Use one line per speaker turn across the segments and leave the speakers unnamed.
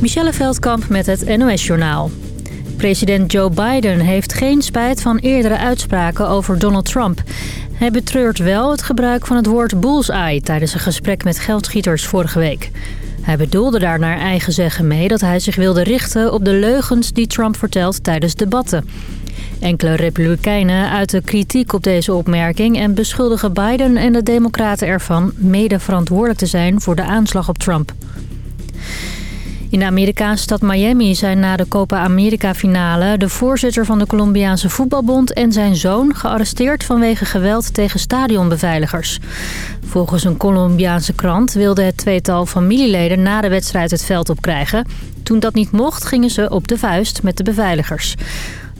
Michelle Veldkamp met het NOS-journaal. President Joe Biden heeft geen spijt van eerdere uitspraken over Donald Trump. Hij betreurt wel het gebruik van het woord bullseye tijdens een gesprek met geldschieters vorige week. Hij bedoelde daar naar eigen zeggen mee dat hij zich wilde richten op de leugens die Trump vertelt tijdens debatten. Enkele republikeinen uiten kritiek op deze opmerking... en beschuldigen Biden en de democraten ervan mede verantwoordelijk te zijn voor de aanslag op Trump. In de Amerikaanse stad Miami zijn na de Copa America finale... de voorzitter van de Colombiaanse voetbalbond en zijn zoon gearresteerd... vanwege geweld tegen stadionbeveiligers. Volgens een Colombiaanse krant wilde het tweetal familieleden... na de wedstrijd het veld opkrijgen. Toen dat niet mocht, gingen ze op de vuist met de beveiligers.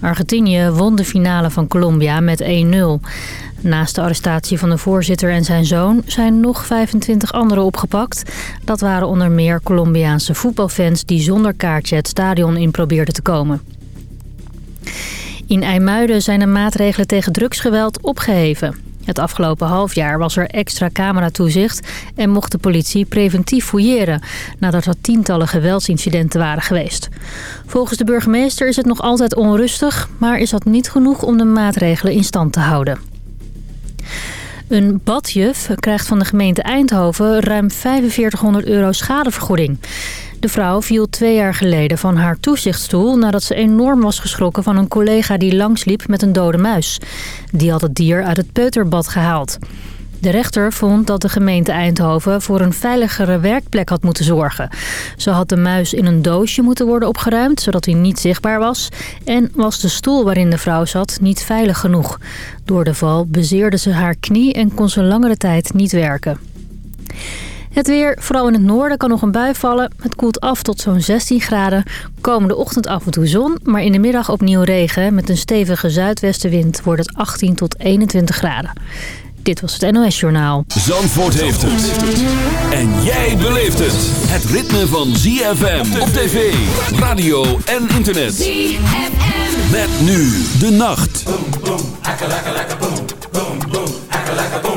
Argentinië won de finale van Colombia met 1-0. Naast de arrestatie van de voorzitter en zijn zoon zijn nog 25 anderen opgepakt. Dat waren onder meer Colombiaanse voetbalfans die zonder kaartje het stadion in probeerden te komen. In IJmuiden zijn de maatregelen tegen drugsgeweld opgeheven. Het afgelopen half jaar was er extra cameratoezicht en mocht de politie preventief fouilleren... nadat er tientallen geweldsincidenten waren geweest. Volgens de burgemeester is het nog altijd onrustig... maar is dat niet genoeg om de maatregelen in stand te houden. Een badjuf krijgt van de gemeente Eindhoven ruim 4500 euro schadevergoeding. De vrouw viel twee jaar geleden van haar toezichtsstoel... nadat ze enorm was geschrokken van een collega die langsliep met een dode muis. Die had het dier uit het peuterbad gehaald. De rechter vond dat de gemeente Eindhoven voor een veiligere werkplek had moeten zorgen. Zo had de muis in een doosje moeten worden opgeruimd, zodat hij niet zichtbaar was. En was de stoel waarin de vrouw zat niet veilig genoeg. Door de val bezeerde ze haar knie en kon ze langere tijd niet werken. Het weer, vooral in het noorden, kan nog een bui vallen. Het koelt af tot zo'n 16 graden. Komende ochtend af en toe zon, maar in de middag opnieuw regen. Met een stevige zuidwestenwind wordt het 18 tot 21 graden. Dit was het NOS Journaal.
Zandvoort heeft het. En jij beleeft het. Het ritme van ZFM op tv, radio en internet. ZFM. Met nu de nacht. Boom, boom, boom, boom, boom, boom, boom,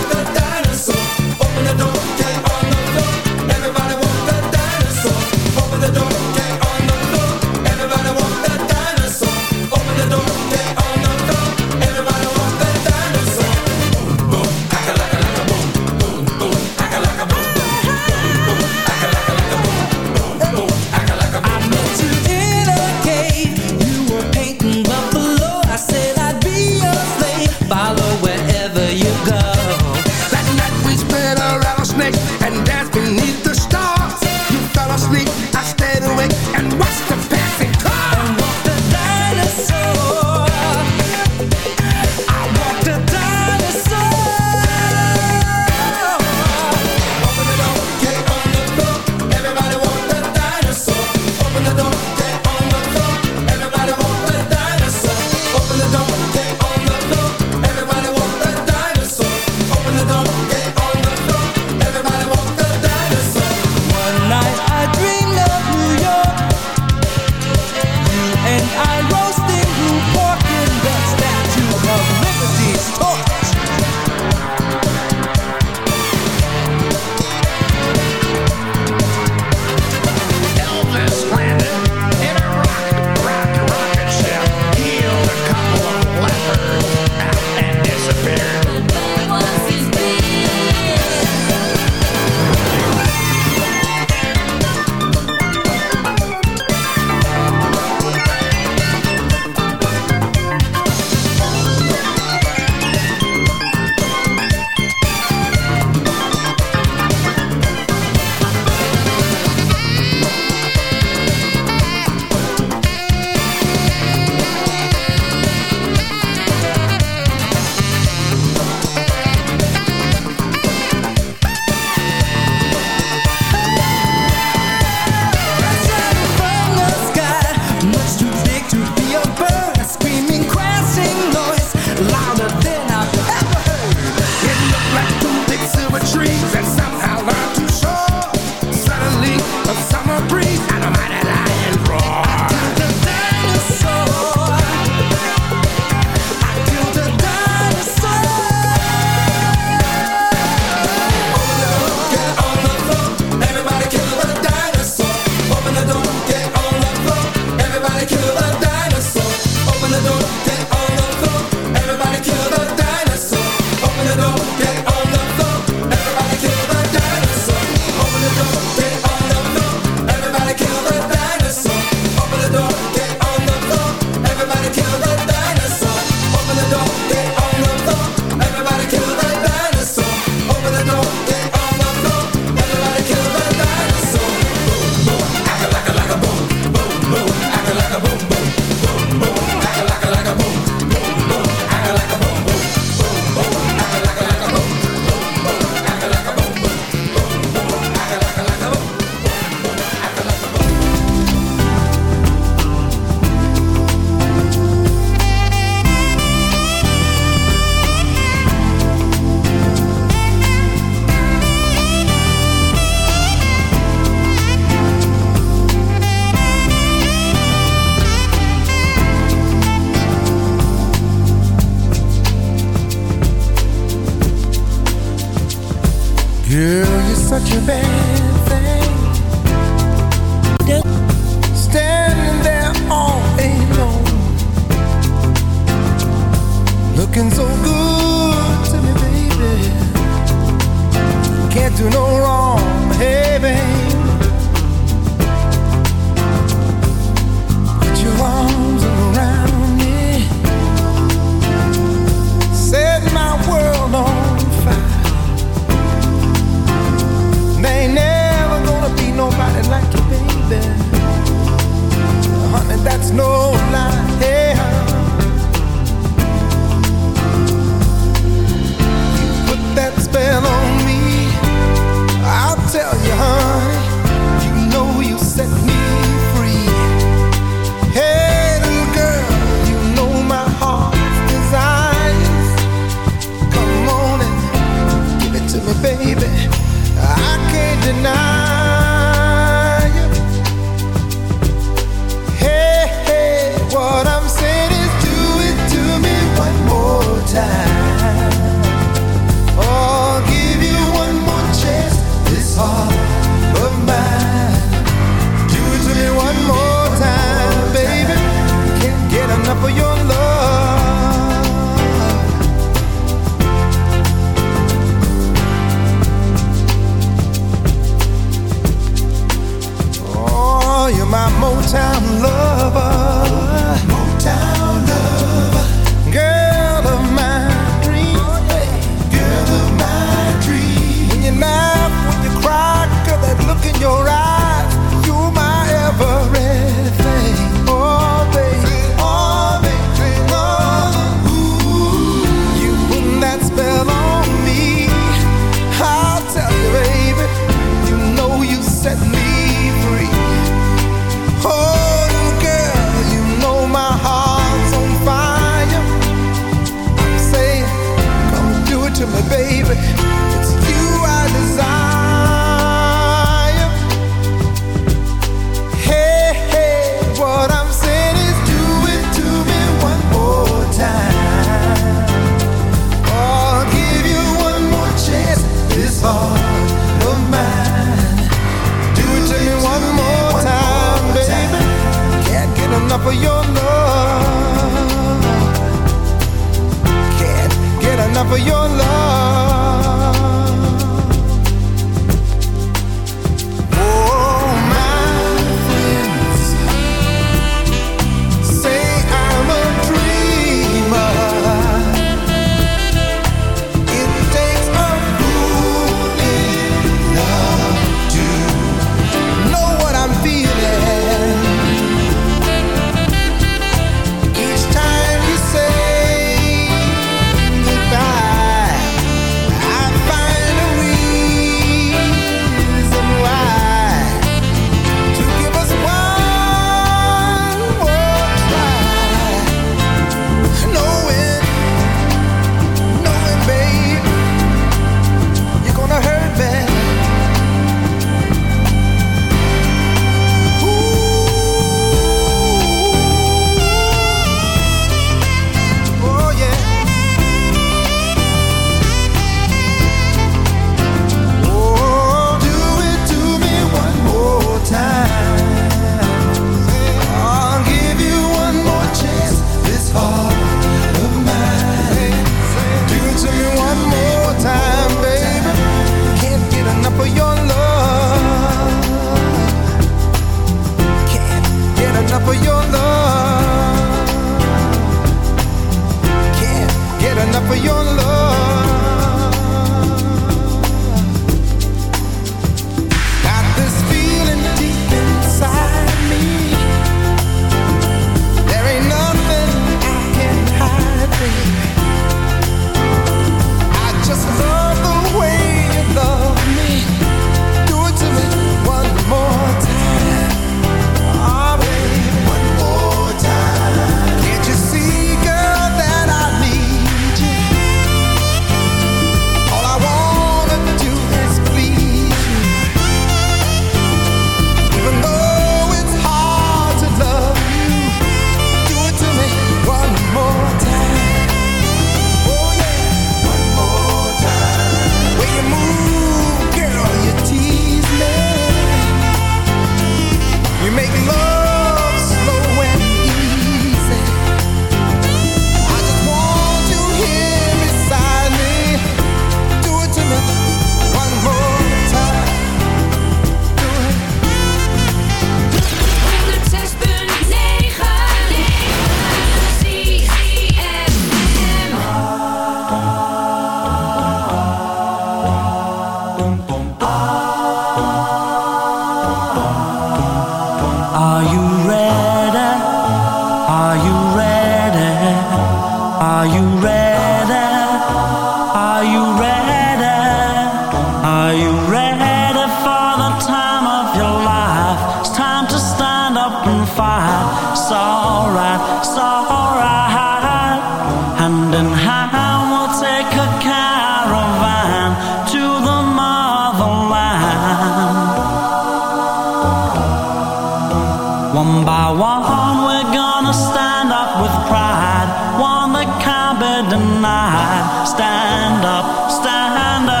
of pride, one that can't be denied. Stand up, stand up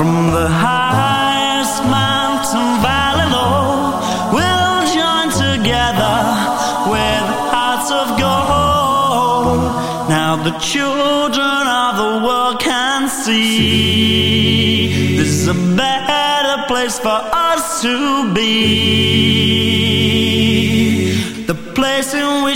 from the highest mountain valley low. We'll join together with hearts of gold. Now the children of the world can
see, this is a better place for us to be.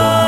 I'm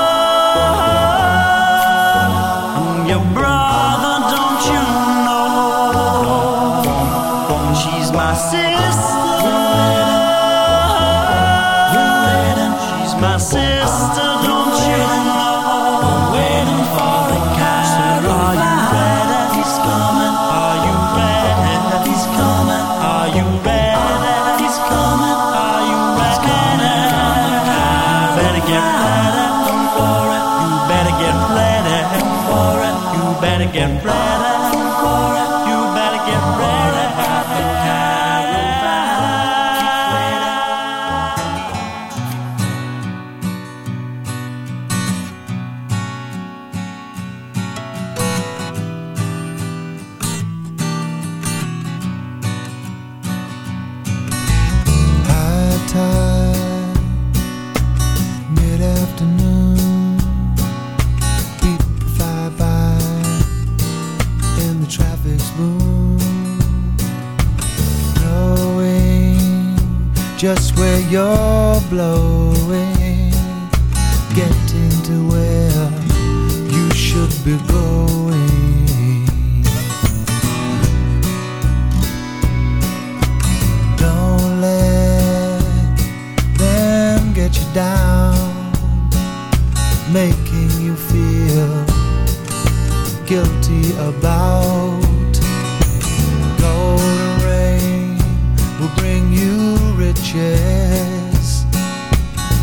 Better get
just where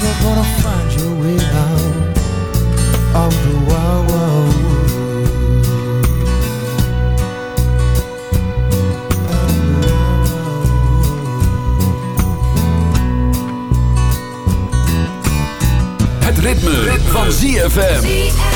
you're gonna find your way out of the wild, wood.
Het ritme, ritme. van ZFM.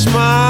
smile.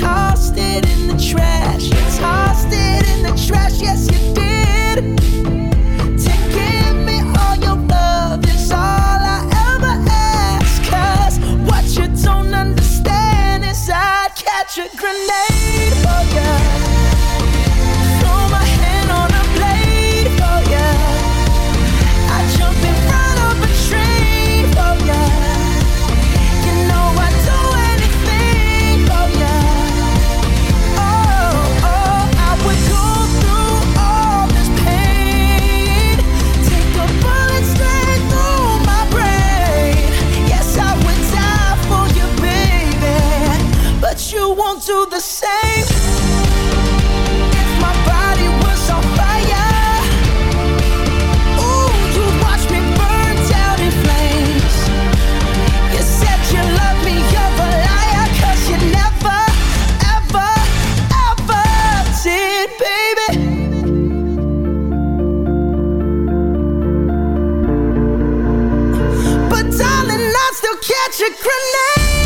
tossed it in the trash. Tossed it in the trash, yes, you did. To give me all your love is all I ever what you don't understand is I'd
catch a grenade for you. your grenade!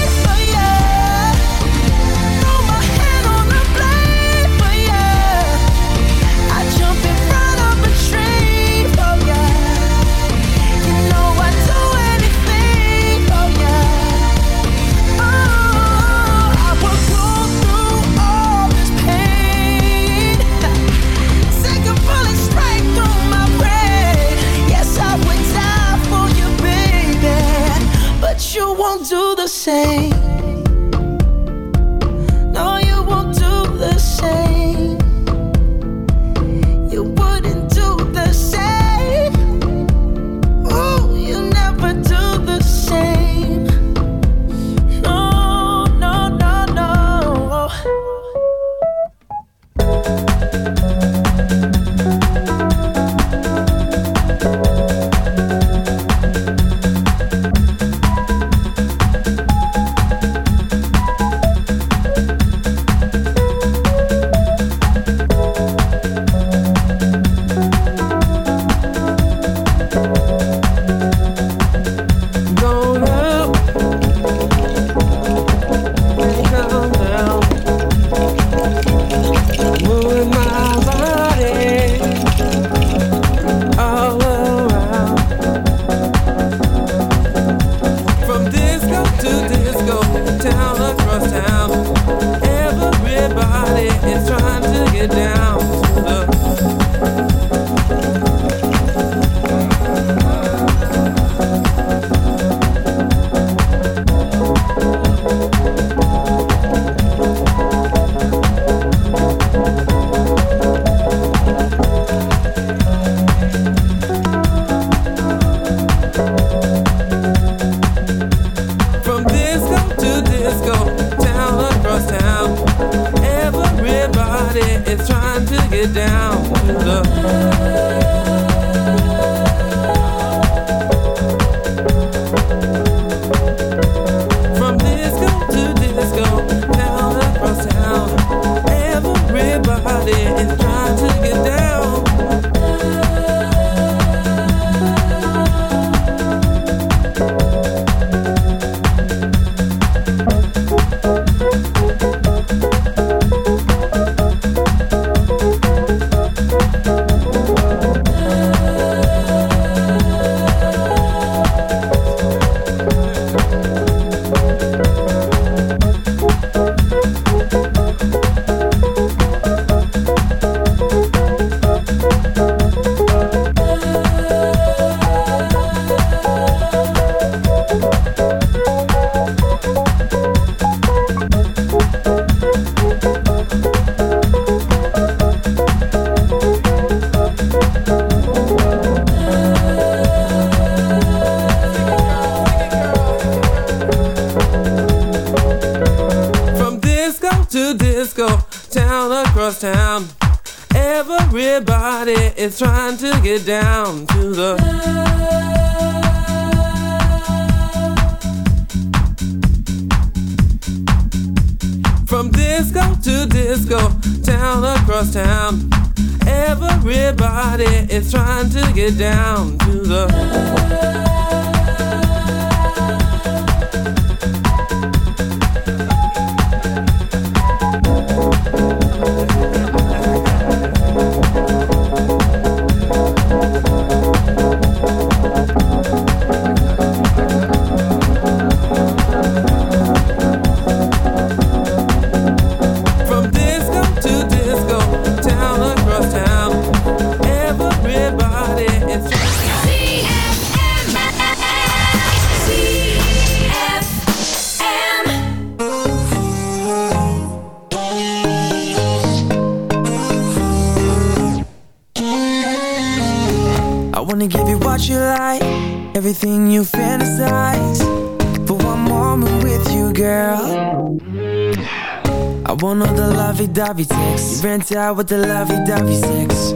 Lovey-dovey sex You rent out with the lovey-dovey sex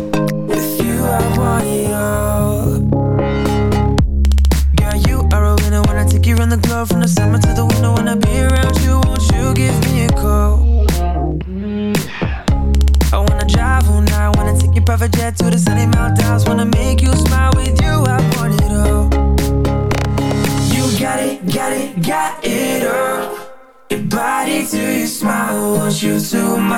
With you I want it all Girl, you are a winner when I take you around the globe From the summer to the you to my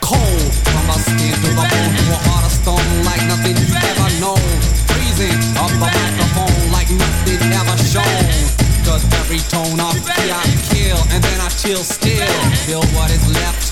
Cold from my skin my bones to a heart of stone like nothing you've ever known. Freezing up my microphone like nothing ever every
tone I feel and then I chill still. Feel what is left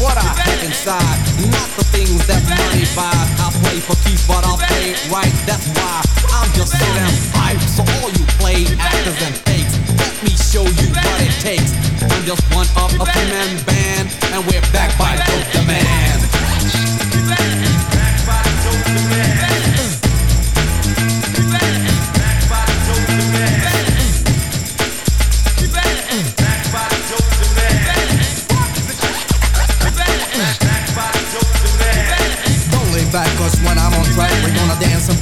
what I have inside, not the things that money buys. I play for keeps, but I'll play right. That's why I'm just so damn hype. So all you play actors and fakes, let me show you what it takes. I'm just one of a three-man band, and we're back by Dope the Man.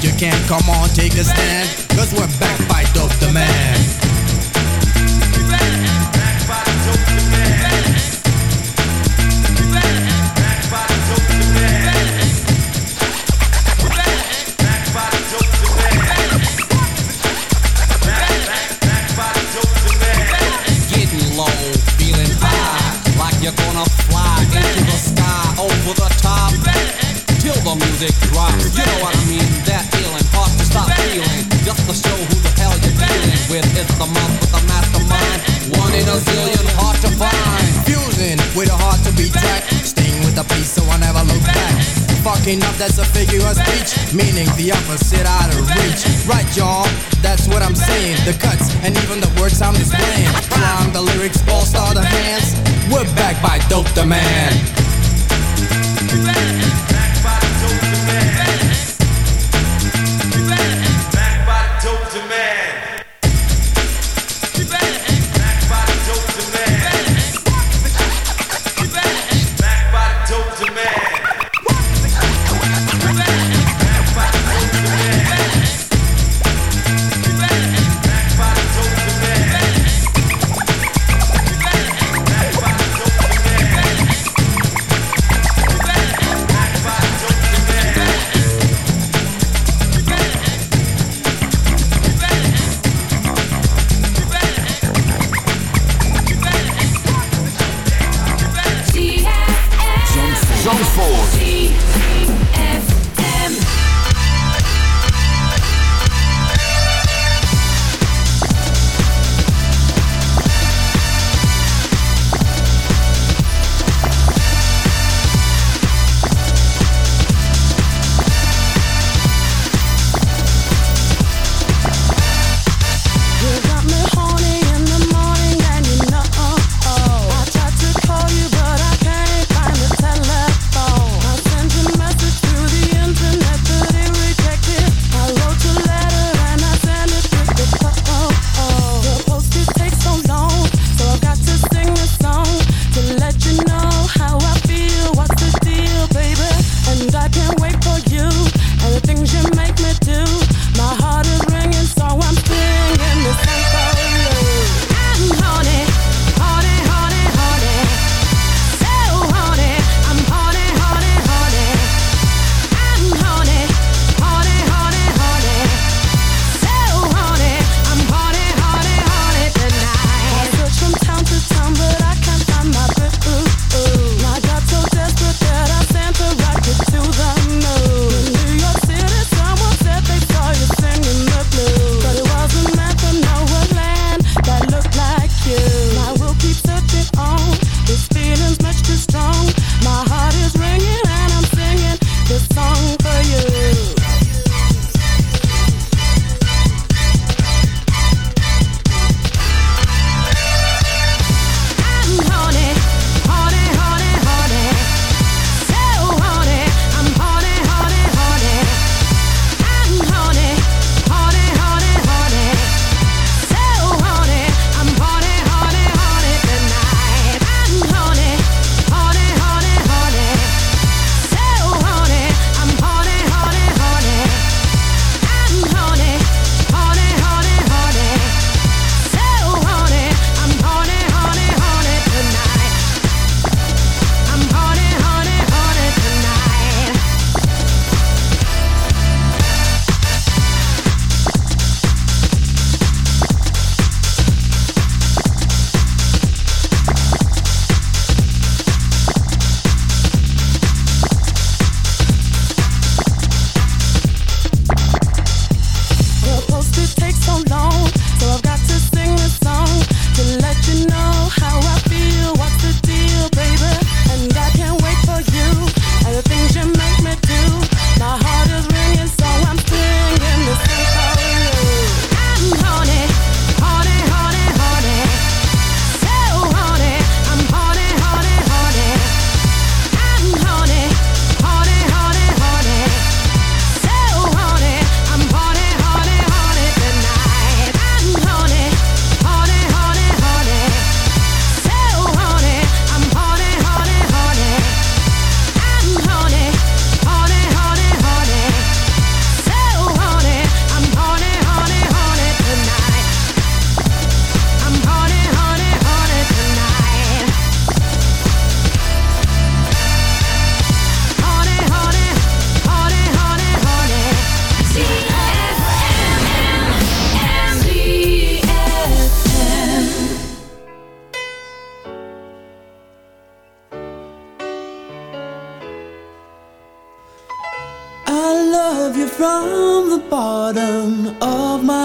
You can't come on, take a stand. Cause we're back by Dope the Man.
Getting low, feeling high, like you're gonna fly into the sky over the top. Till the music drops, you know what I to show who the hell you're dealing with. It's the month with the mastermind. One in a zillion, hard to find.
Fusing with a heart to be tracked. Staying with the peace so I never look back. Fucking up, that's a figure of speech. Meaning the opposite out of reach. Right, y'all, that's what I'm saying. The cuts and even the words I'm displaying. Rhyme, the lyrics, all star the hands. We're back by Dope the Man.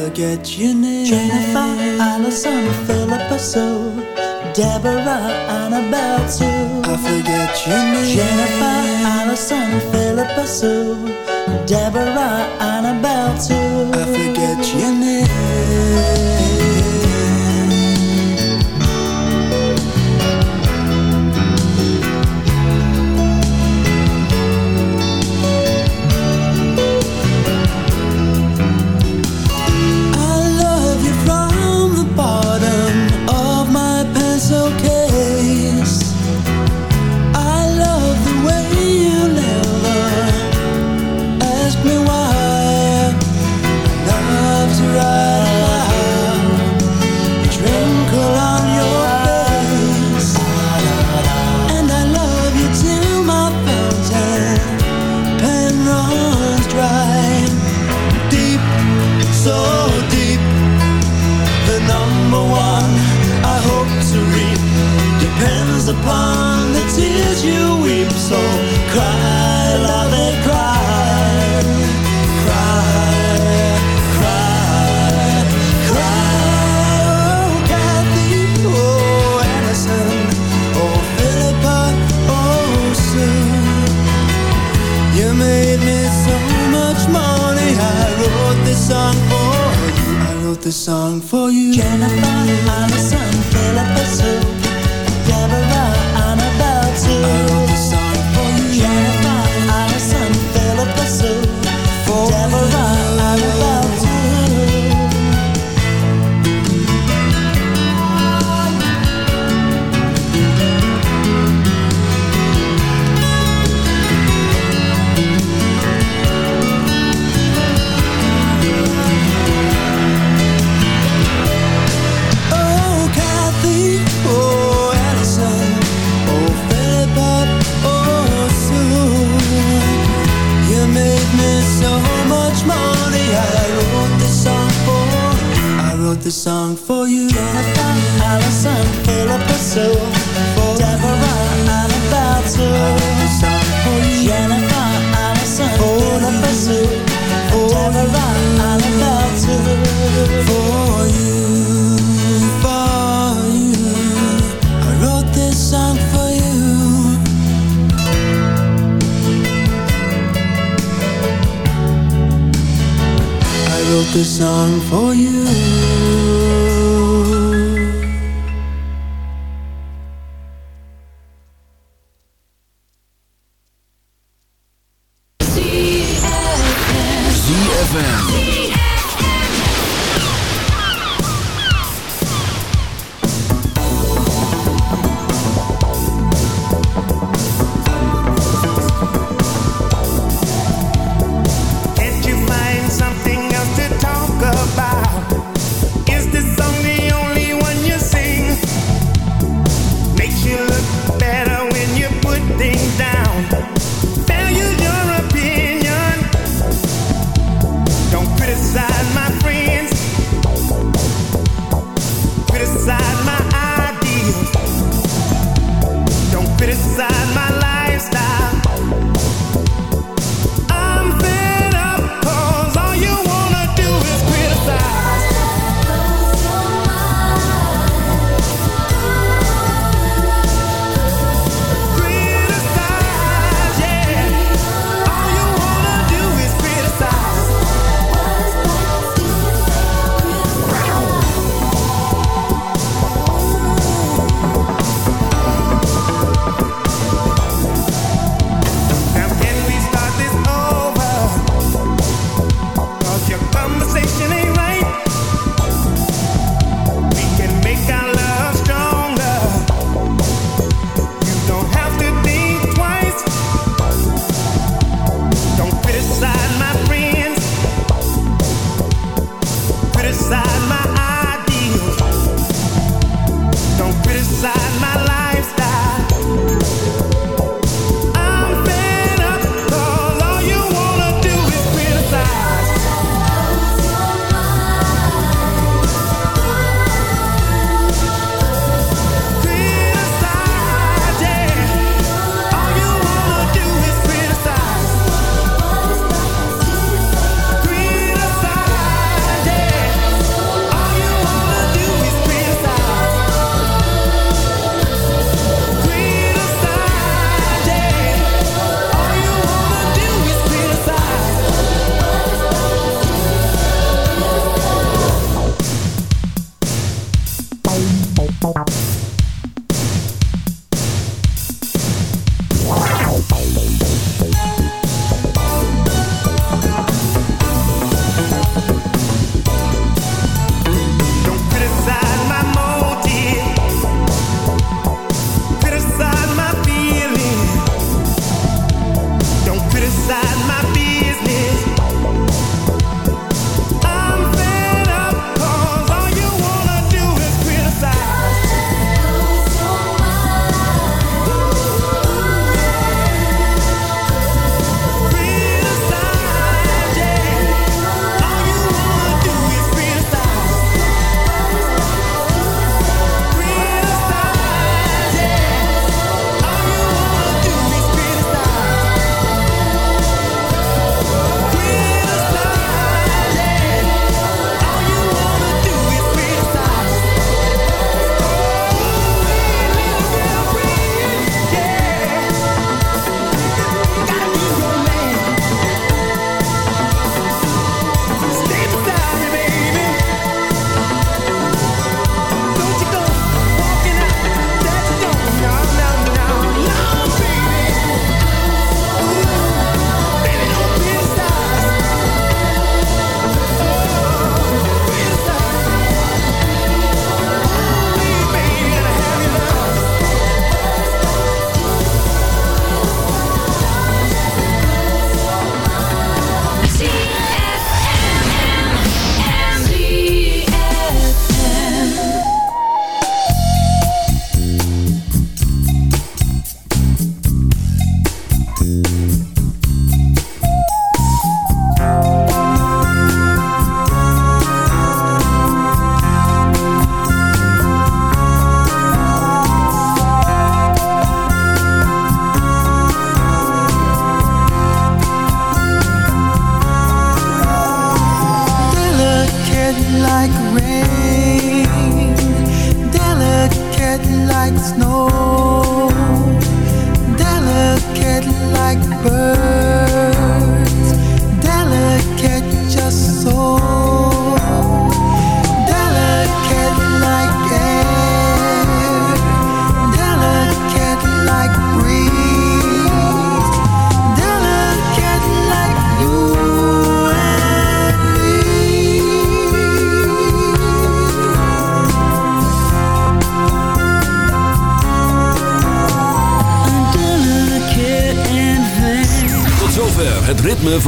forget your name.
Jennifer, Alison, Philippa, Sue, Deborah, Annabelle, Sue.
I forget your name.
Jennifer, Alison, Philippa, Sue, Deborah, Annabelle, Sue.
I forget your name.